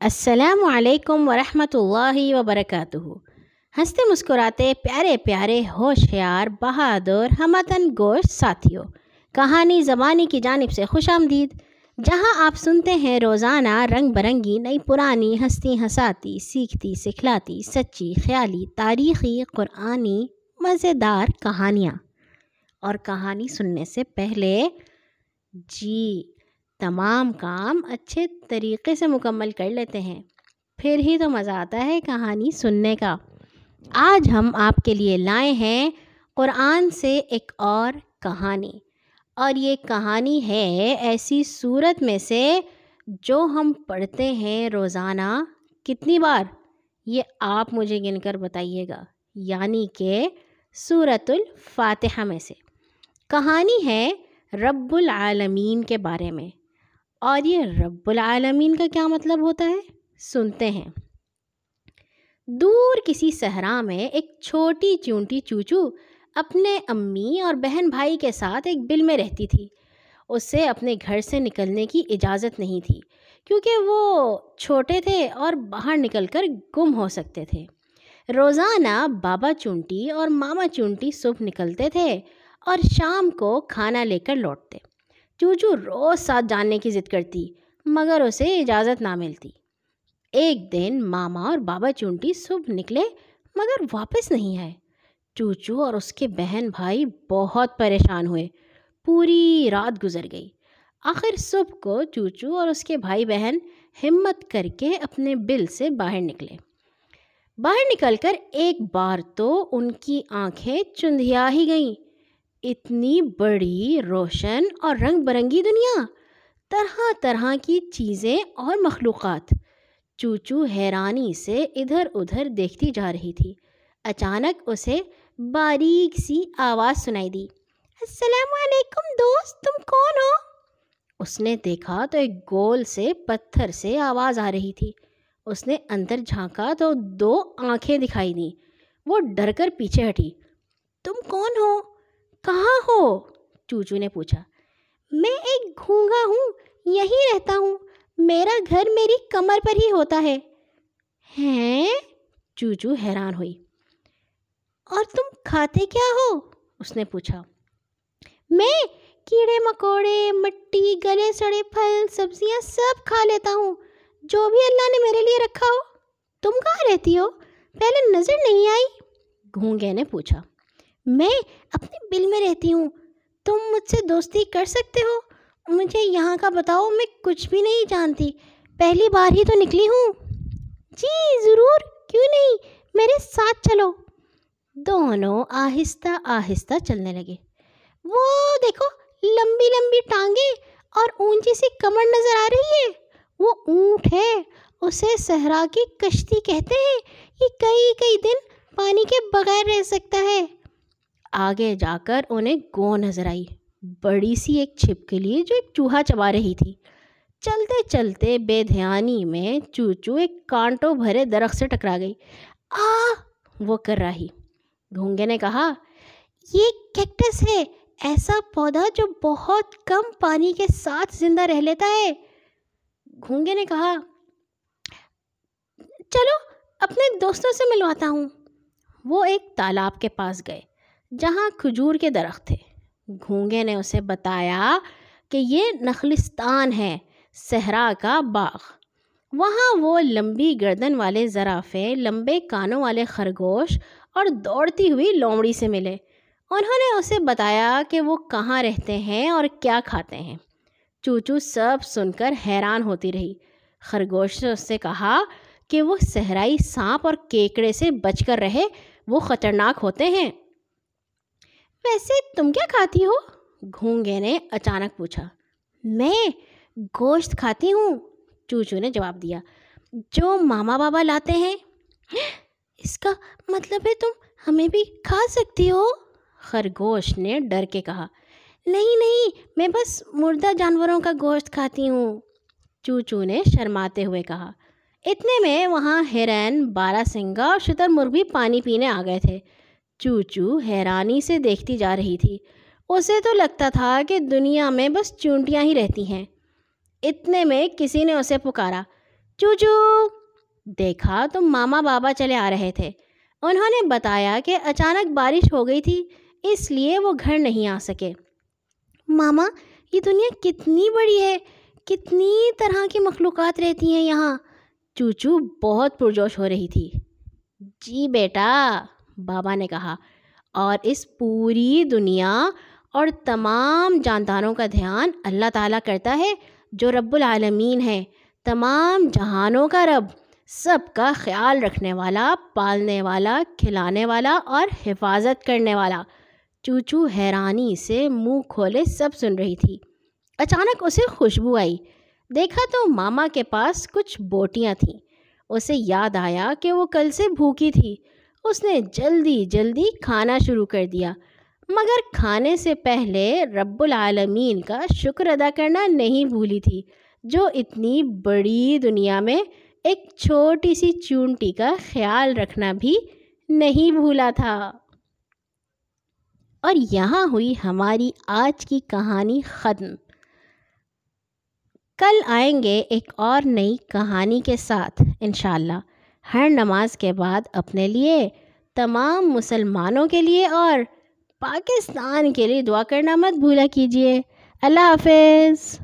السلام علیکم ورحمۃ اللہ وبرکاتہ۔ ہنستے مسکراتے پیارے پیارے ہوشیار بہادر ہمتن گوشت ساتھیوں کہانی زبانی کی جانب سے خوش آمدید۔ جہاں آپ سنتے ہیں روزانہ رنگ برنگی، نئی پرانی ہستی ہساتی سیکھتی سکھلاتی، سچی خیالی، تاریخی، قرآنی، مزیدار کہانیاں۔ اور کہانی سننے سے پہلے جی تمام کام اچھے طریقے سے مکمل کر لیتے ہیں۔ پھر ہی تو مزہ آتا ہے کہانی سننے کا۔ آج ہم آپ کے لیے لائے ہیں قرآن سے ایک اور کہانی۔ اور یہ کہانی ہے ایسی صورت میں سے جو ہم پڑھتے ہیں روزانہ کتنی بار؟ یہ آپ مجھے گن کر بتائیے گا۔ یعنی کہ صورت الفاتحہ میں سے۔ کہانی ہے رب العالمین کے بارے میں۔ اور یہ رب العالمین کا کیا مطلب ہوتا ہے؟ سنتے ہیں۔ دور کسی صحرا میں ایک چھوٹی چونٹی چوچو اپنے امی اور بہن بھائی کے ساتھ ایک بل میں رہتی تھی۔ اسے اپنے گھر سے نکلنے کی اجازت نہیں تھی، کیونکہ وہ چھوٹے تھے اور باہر نکل کر گم ہو سکتے تھے۔ روزانہ بابا چونٹی اور ماما چونٹی صبح نکلتے تھے اور شام کو کھانا لے کر لوٹتے۔ چوچو روز ساتھ جاننے کی ضد کرتی، مگر اسے اجازت نہ ملتی۔ ایک دن ماما اور بابا چونٹی صبح نکلے، مگر واپس نہیں آئے۔ چوچو اور اس کے بہن بھائی بہت پریشان ہوئے۔ پوری رات گزر گئی۔ آخر صبح کو چوچو اور اس کے بھائی بہن ہمت کر کے اپنے بل سے باہر نکلے۔ باہر نکل کر ایک بار تو ان کی آنکھیں چندھیا ہی گئیں۔ اتنی بڑی روشن اور رنگ برنگی دنیا۔ طرح طرح کی چیزیں اور مخلوقات۔ چوچو حیرانی سے ادھر ادھر دیکھتی جا رہی تھی۔ اچانک اسے باریک سی آواز سنائی دی۔ السلام علیکم دوست، تم کون ہو؟ اس نے دیکھا تو ایک گول سے پتھر سے آواز آ رہی تھی۔ اس نے اندر جھانکا تو دو آنکھیں دکھائی دیں۔ وہ ڈر کر پیچھے ہٹی۔ تم کون ہو؟ کہاں ہو؟ چوچو نے پوچھا۔ میں ایک گھونگا ہوں، یہیں رہتا ہوں۔ میرا گھر میری کمر پر ہی ہوتا ہے۔ ہیں؟ چوچو حیران ہوئی۔ اور تم کھاتے کیا ہو؟ اس نے پوچھا۔ میں کیڑے مکوڑے، مٹی، گلے سڑے، پھل، سبزیاں سب کھا لیتا ہوں۔ جو بھی اللہ نے میرے لیے رکھا ہو، تم کہاں رہتی ہو؟ پہلے نظر نہیں آئی۔ گھونگے نے پوچھا۔ میں اپنے بل میں رہتی ہوں۔ تم مجھ سے دوستی کر سکتے ہو؟ مجھے یہاں کا بتاؤ، میں کچھ بھی نہیں جانتی۔ پہلی بار ہی تو نکلی ہوں۔ جی ضرور۔ کیوں نہیں؟ میرے ساتھ چلو۔ دونوں آہستہ آہستہ چلنے لگے۔ وہ دیکھو، لمبی لمبی ٹانگیں اور اونچی سی کمر نظر آ رہی ہے۔ وہ اونٹ ہے۔ اسے صحرا کی کشتی کہتے ہیں۔ یہ کئی کئی دن پانی کے بغیر رہ سکتا ہے۔ آگے جا کر انہیں گو نظر آئی۔ بڑی سی ایک چھپ کے لیے جو ایک چوہا چبا رہی تھی۔ چلتے چلتے بے دھیانی میں چوچو ایک کانٹوں بھرے درخت سے ٹکرا گئی۔ آ، وہ کر رہی۔ گھونگے نے کہا، یہ کیکٹس ہے، ایسا پودا جو بہت کم پانی کے ساتھ زندہ رہ لیتا ہے۔ گھونگے نے کہا، چلو، اپنے دوستوں سے ملواتا ہوں۔ وہ ایک تالاب کے پاس گئے۔ جہاں کھجور کے درخت تھے۔ گھونگے نے اسے بتایا کہ یہ نخلستان ہے، صحرا کا باغ۔ وہاں وہ لمبی گردن والے زرافے، لمبے کانوں والے خرگوش اور دوڑتی ہوئی لومڑی سے ملے۔ انہوں نے اسے بتایا کہ وہ کہاں رہتے ہیں اور کیا کھاتے ہیں۔ چوچو سب سن کر حیران ہوتی رہی۔ خرگوش نے اس سے کہا کہ وہ صحرائی سانپ اور کیکڑے سے بچ کر رہے، وہ خطرناک ہوتے ہیں۔ ویسے تم کیا کھاتی ہو؟ گھونگے نے اچانک پوچھا۔ میں گوشت کھاتی ہوں؟ چوچو نے جواب دیا۔ جو ماما بابا لاتے ہیں۔ اس کا مطلب ہے تم ہمیں بھی کھا سکتی ہو؟ خرگوش نے ڈر کے کہا۔ نہیں نہیں، میں بس مردہ جانوروں کا گوشت کھاتی ہوں۔ چوچو نے شرماتے ہوئے کہا۔ اتنے میں وہاں ہرن، بارہ سنگا اور شتر مرغ بھی پانی پینے آ گئے تھے۔ چوچو حیرانی سے دیکھتی جا رہی تھی۔ اسے تو لگتا تھا کہ دنیا میں بس چونٹیاں ہی رہتی ہیں۔ اتنے میں کسی نے اسے پکارا۔ چوچو، دیکھا تو ماما بابا چلے آ رہے تھے۔ انہوں نے بتایا کہ اچانک بارش ہو گئی تھی، اس لیے وہ گھر نہیں آ سکے۔ ماما، یہ دنیا کتنی بڑی ہے، کتنی طرح کی مخلوقات رہتی ہیں یہاں۔ چوچو بہت پرجوش ہو رہی تھی۔ جی بیٹا۔ بابا نے کہا، اور اس پوری دنیا اور تمام جانداروں کا دھیان اللہ تعالیٰ کرتا ہے، جو رب العالمین ہے تمام جہانوں کا رب، سب کا خیال رکھنے والا، پالنے والا، کھلانے والا اور حفاظت کرنے والا۔ چوچو حیرانی سے منہ کھولے سب سن رہی تھی۔ اچانک اسے خوشبو آئی۔ دیکھا تو ماما کے پاس کچھ بوٹیاں تھیں۔ اسے یاد آیا کہ وہ کل سے بھوکی تھی۔ اس نے جلدی جلدی کھانا شروع کر دیا۔ مگر کھانے سے پہلے رب العالمین کا شکر ادا کرنا نہیں بھولی تھی، جو اتنی بڑی دنیا میں ایک چھوٹی سی چونٹی کا خیال رکھنا بھی نہیں بھولا تھا۔ اور یہاں ہوئی ہماری آج کی کہانی ختم۔ کل آئیں گے ایک اور نئی کہانی کے ساتھ، انشاءاللہ۔ ہر نماز کے بعد اپنے لیے، تمام مسلمانوں کے لیے اور پاکستان کے لیے دعا کرنا مت بھولا کیجیے اللہ حافظ۔